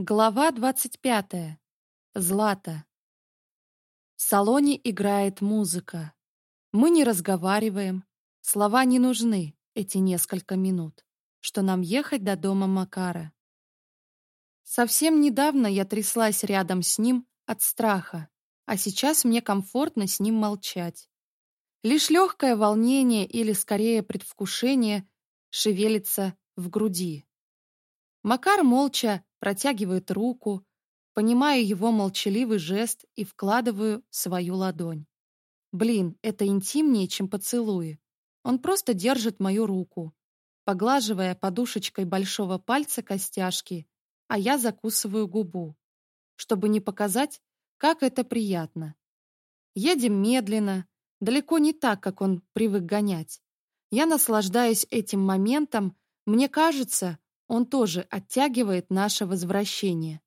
Глава 25. Злата. В салоне играет музыка. Мы не разговариваем. Слова не нужны эти несколько минут, что нам ехать до дома Макара. Совсем недавно я тряслась рядом с ним от страха, а сейчас мне комфортно с ним молчать. Лишь легкое волнение или, скорее, предвкушение шевелится в груди. Макар молча протягивает руку, понимаю его молчаливый жест и вкладываю свою ладонь. Блин, это интимнее, чем поцелуи. Он просто держит мою руку, поглаживая подушечкой большого пальца костяшки, а я закусываю губу, чтобы не показать, как это приятно. Едем медленно, далеко не так, как он привык гонять. Я наслаждаюсь этим моментом, мне кажется, он тоже оттягивает наше возвращение.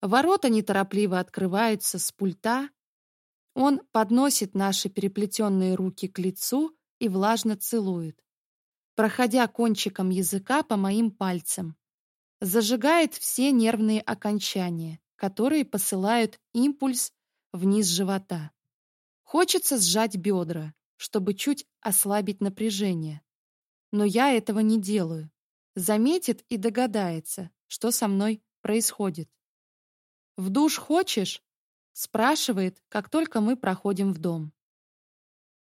Ворота неторопливо открываются с пульта. Он подносит наши переплетенные руки к лицу и влажно целует, проходя кончиком языка по моим пальцам. Зажигает все нервные окончания, которые посылают импульс вниз живота. Хочется сжать бедра, чтобы чуть ослабить напряжение. Но я этого не делаю заметит и догадается, что со мной происходит. «В душ хочешь?» — спрашивает, как только мы проходим в дом.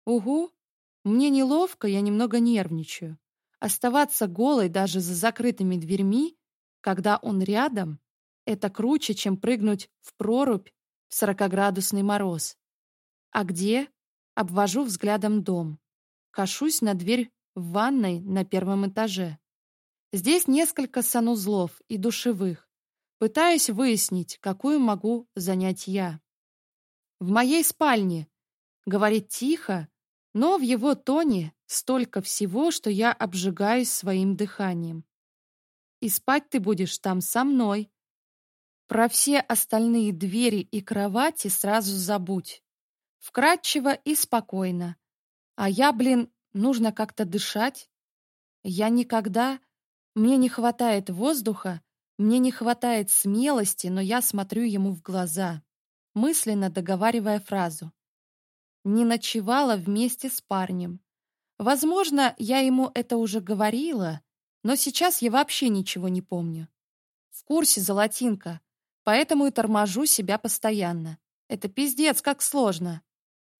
«Угу, мне неловко, я немного нервничаю. Оставаться голой даже за закрытыми дверьми, когда он рядом, это круче, чем прыгнуть в прорубь в сорокоградусный мороз. А где?» — обвожу взглядом дом. Кашусь на дверь в ванной на первом этаже. Здесь несколько санузлов и душевых. Пытаюсь выяснить, какую могу занять я. В моей спальне. Говорит тихо, но в его тоне столько всего, что я обжигаюсь своим дыханием. И спать ты будешь там со мной. Про все остальные двери и кровати сразу забудь. Вкратчиво и спокойно. А я, блин, нужно как-то дышать. Я никогда... Мне не хватает воздуха, мне не хватает смелости, но я смотрю ему в глаза, мысленно договаривая фразу. Не ночевала вместе с парнем. Возможно, я ему это уже говорила, но сейчас я вообще ничего не помню. В курсе золотинка, поэтому и торможу себя постоянно. Это пиздец, как сложно.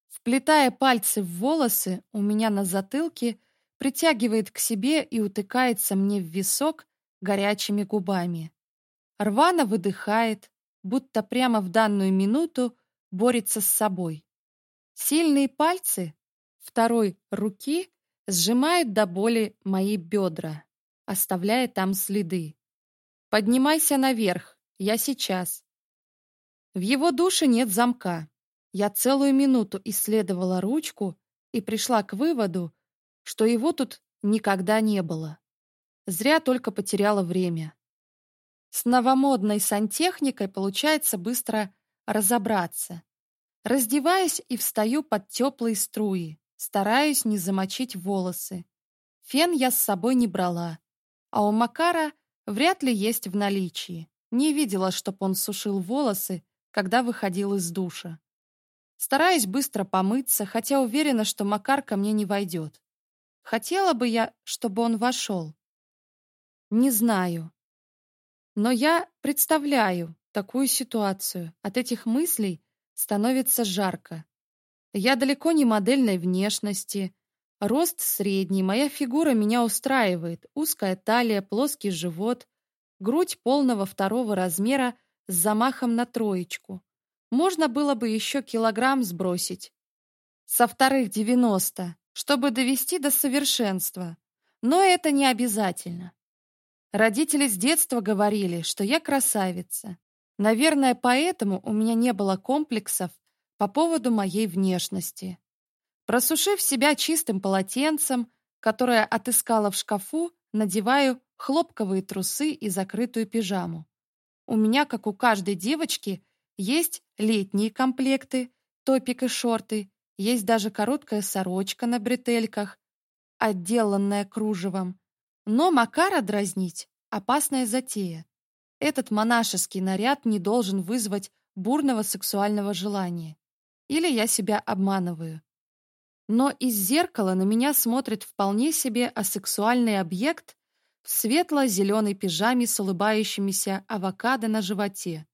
Вплетая пальцы в волосы, у меня на затылке – притягивает к себе и утыкается мне в висок горячими губами. Рвано выдыхает, будто прямо в данную минуту борется с собой. Сильные пальцы второй руки сжимают до боли мои бедра, оставляя там следы. «Поднимайся наверх, я сейчас». В его душе нет замка. Я целую минуту исследовала ручку и пришла к выводу, что его тут никогда не было. Зря только потеряла время. С новомодной сантехникой получается быстро разобраться. Раздеваюсь и встаю под теплые струи, стараюсь не замочить волосы. Фен я с собой не брала, а у Макара вряд ли есть в наличии. Не видела, чтоб он сушил волосы, когда выходил из душа. Стараюсь быстро помыться, хотя уверена, что Макар ко мне не войдет. Хотела бы я, чтобы он вошел. Не знаю. Но я представляю такую ситуацию. От этих мыслей становится жарко. Я далеко не модельной внешности. Рост средний, моя фигура меня устраивает. Узкая талия, плоский живот, грудь полного второго размера с замахом на троечку. Можно было бы еще килограмм сбросить. Со вторых девяносто чтобы довести до совершенства, но это не обязательно. Родители с детства говорили, что я красавица. Наверное, поэтому у меня не было комплексов по поводу моей внешности. Просушив себя чистым полотенцем, которое отыскала в шкафу, надеваю хлопковые трусы и закрытую пижаму. У меня, как у каждой девочки, есть летние комплекты, топик и шорты, есть даже короткая сорочка на бретельках, отделанная кружевом. Но Макара дразнить — опасная затея. Этот монашеский наряд не должен вызвать бурного сексуального желания. Или я себя обманываю. Но из зеркала на меня смотрит вполне себе асексуальный объект в светло-зеленой пижаме с улыбающимися авокадо на животе.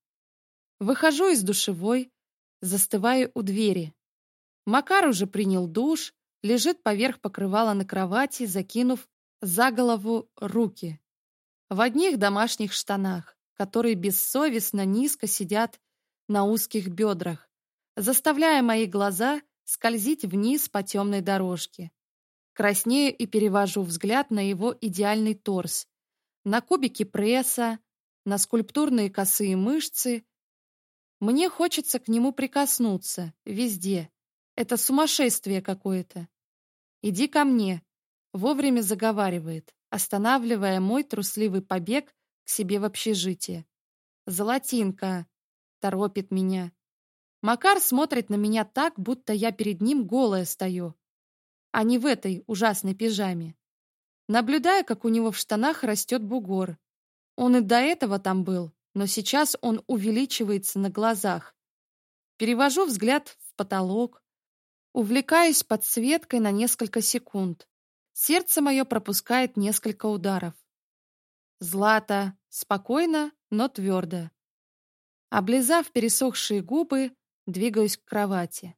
Выхожу из душевой, застываю у двери. Макар уже принял душ, лежит поверх покрывала на кровати, закинув за голову руки. В одних домашних штанах, которые бессовестно низко сидят на узких бедрах, заставляя мои глаза скользить вниз по темной дорожке. Краснею и перевожу взгляд на его идеальный торс, на кубики пресса, на скульптурные косые мышцы. Мне хочется к нему прикоснуться, везде, это сумасшествие какое-то. Иди ко мне. Вовремя заговаривает, останавливая мой трусливый побег к себе в общежитие. Золотинка торопит меня. Макар смотрит на меня так, будто я перед ним голая стою, а не в этой ужасной пижаме. Наблюдая, как у него в штанах растет бугор. Он и до этого там был, но сейчас он увеличивается на глазах. Перевожу взгляд в потолок, Увлекаюсь подсветкой на несколько секунд. Сердце мое пропускает несколько ударов. Злата спокойно, но твердо. Облизав пересохшие губы, двигаюсь к кровати.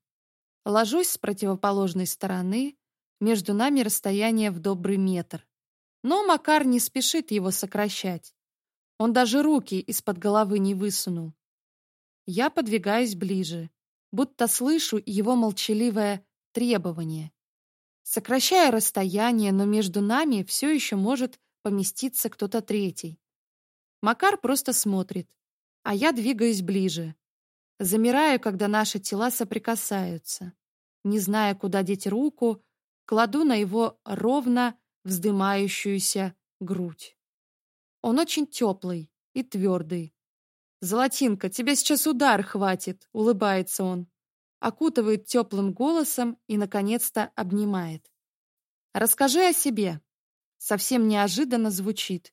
Ложусь с противоположной стороны, между нами расстояние в добрый метр. Но Макар не спешит его сокращать. Он даже руки из-под головы не высунул. Я подвигаюсь ближе будто слышу его молчаливое требование. Сокращая расстояние, но между нами все еще может поместиться кто-то третий. Макар просто смотрит, а я двигаюсь ближе. Замираю, когда наши тела соприкасаются. Не зная, куда деть руку, кладу на его ровно вздымающуюся грудь. Он очень теплый и твердый, «Золотинка, тебе сейчас удар хватит!» — улыбается он. Окутывает теплым голосом и, наконец-то, обнимает. «Расскажи о себе!» Совсем неожиданно звучит.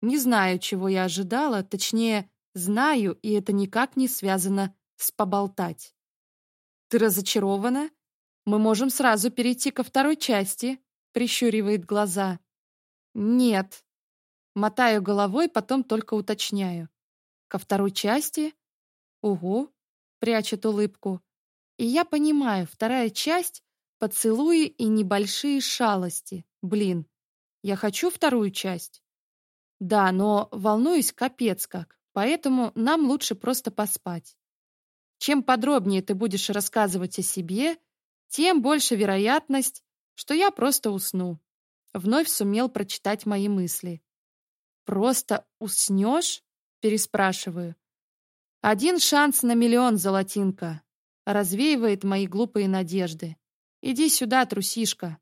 Не знаю, чего я ожидала, точнее, знаю, и это никак не связано с поболтать. «Ты разочарована? Мы можем сразу перейти ко второй части», — прищуривает глаза. «Нет». Мотаю головой, потом только уточняю. Ко второй части? Угу, прячет улыбку. И я понимаю, вторая часть — поцелуи и небольшие шалости. Блин, я хочу вторую часть. Да, но волнуюсь капец как, поэтому нам лучше просто поспать. Чем подробнее ты будешь рассказывать о себе, тем больше вероятность, что я просто усну. Вновь сумел прочитать мои мысли. Просто уснешь? переспрашиваю. «Один шанс на миллион, золотинка!» Развеивает мои глупые надежды. «Иди сюда, трусишка!»